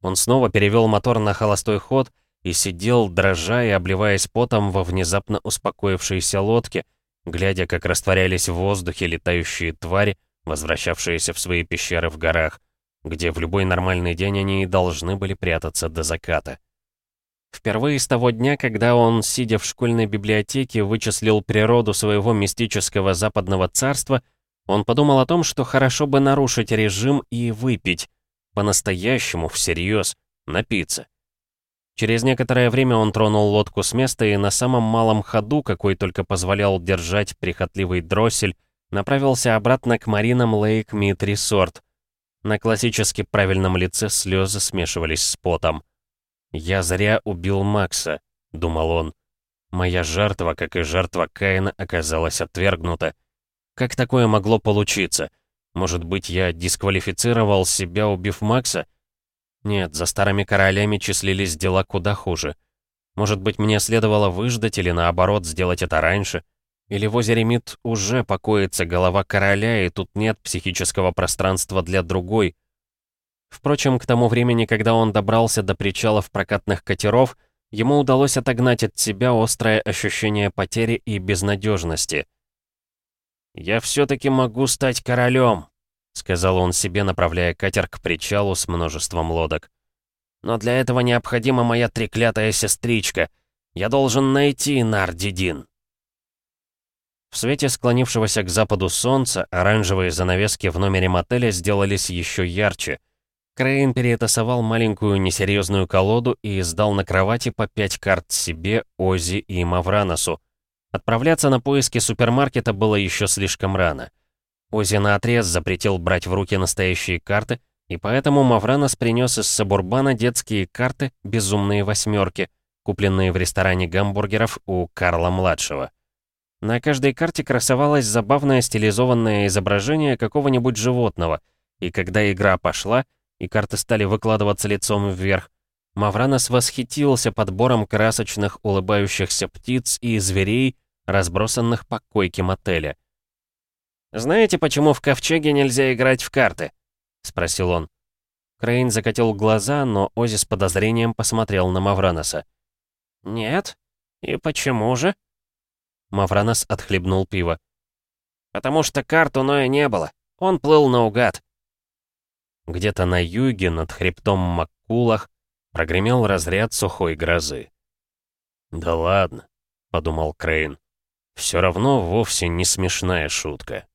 Он снова перевел мотор на холостой ход и сидел, дрожа и обливаясь потом во внезапно успокоившейся лодке, глядя, как растворялись в воздухе летающие твари, возвращавшиеся в свои пещеры в горах где в любой нормальный день они и должны были прятаться до заката. Впервые с того дня, когда он, сидя в школьной библиотеке, вычислил природу своего мистического западного царства, он подумал о том, что хорошо бы нарушить режим и выпить, по-настоящему, всерьез, напиться. Через некоторое время он тронул лодку с места и на самом малом ходу, какой только позволял держать прихотливый дроссель, направился обратно к Маринам Лейк Мид Ресорт, на классически правильном лице слезы смешивались с потом. «Я зря убил Макса», — думал он. «Моя жертва, как и жертва Каина, оказалась отвергнута. Как такое могло получиться? Может быть, я дисквалифицировал себя, убив Макса? Нет, за старыми королями числились дела куда хуже. Может быть, мне следовало выждать или наоборот сделать это раньше?» Или в озере Мид уже покоится голова короля, и тут нет психического пространства для другой? Впрочем, к тому времени, когда он добрался до причалов прокатных катеров, ему удалось отогнать от себя острое ощущение потери и безнадежности. «Я все-таки могу стать королем», — сказал он себе, направляя катер к причалу с множеством лодок. «Но для этого необходима моя треклятая сестричка. Я должен найти Нардидин». В свете склонившегося к западу солнца оранжевые занавески в номере мотеля сделались еще ярче. Крейн перетасовал маленькую несерьезную колоду и сдал на кровати по пять карт себе, Ози и Мавраносу. Отправляться на поиски супермаркета было еще слишком рано. Ози наотрез запретил брать в руки настоящие карты, и поэтому Мавранос принес из Сабурбана детские карты «Безумные восьмерки», купленные в ресторане гамбургеров у Карла-младшего. На каждой карте красовалось забавное стилизованное изображение какого-нибудь животного, и когда игра пошла, и карты стали выкладываться лицом вверх, Мавранос восхитился подбором красочных улыбающихся птиц и зверей, разбросанных по койке мотеля. «Знаете, почему в ковчеге нельзя играть в карты?» — спросил он. Крейн закатил глаза, но Ози с подозрением посмотрел на Мавраноса. «Нет? И почему же?» Мавранос отхлебнул пиво. «Потому что карт у Ноя не было. Он плыл наугад». Где-то на юге, над хребтом Маккулах, прогремел разряд сухой грозы. «Да ладно», — подумал Крейн. «Все равно вовсе не смешная шутка».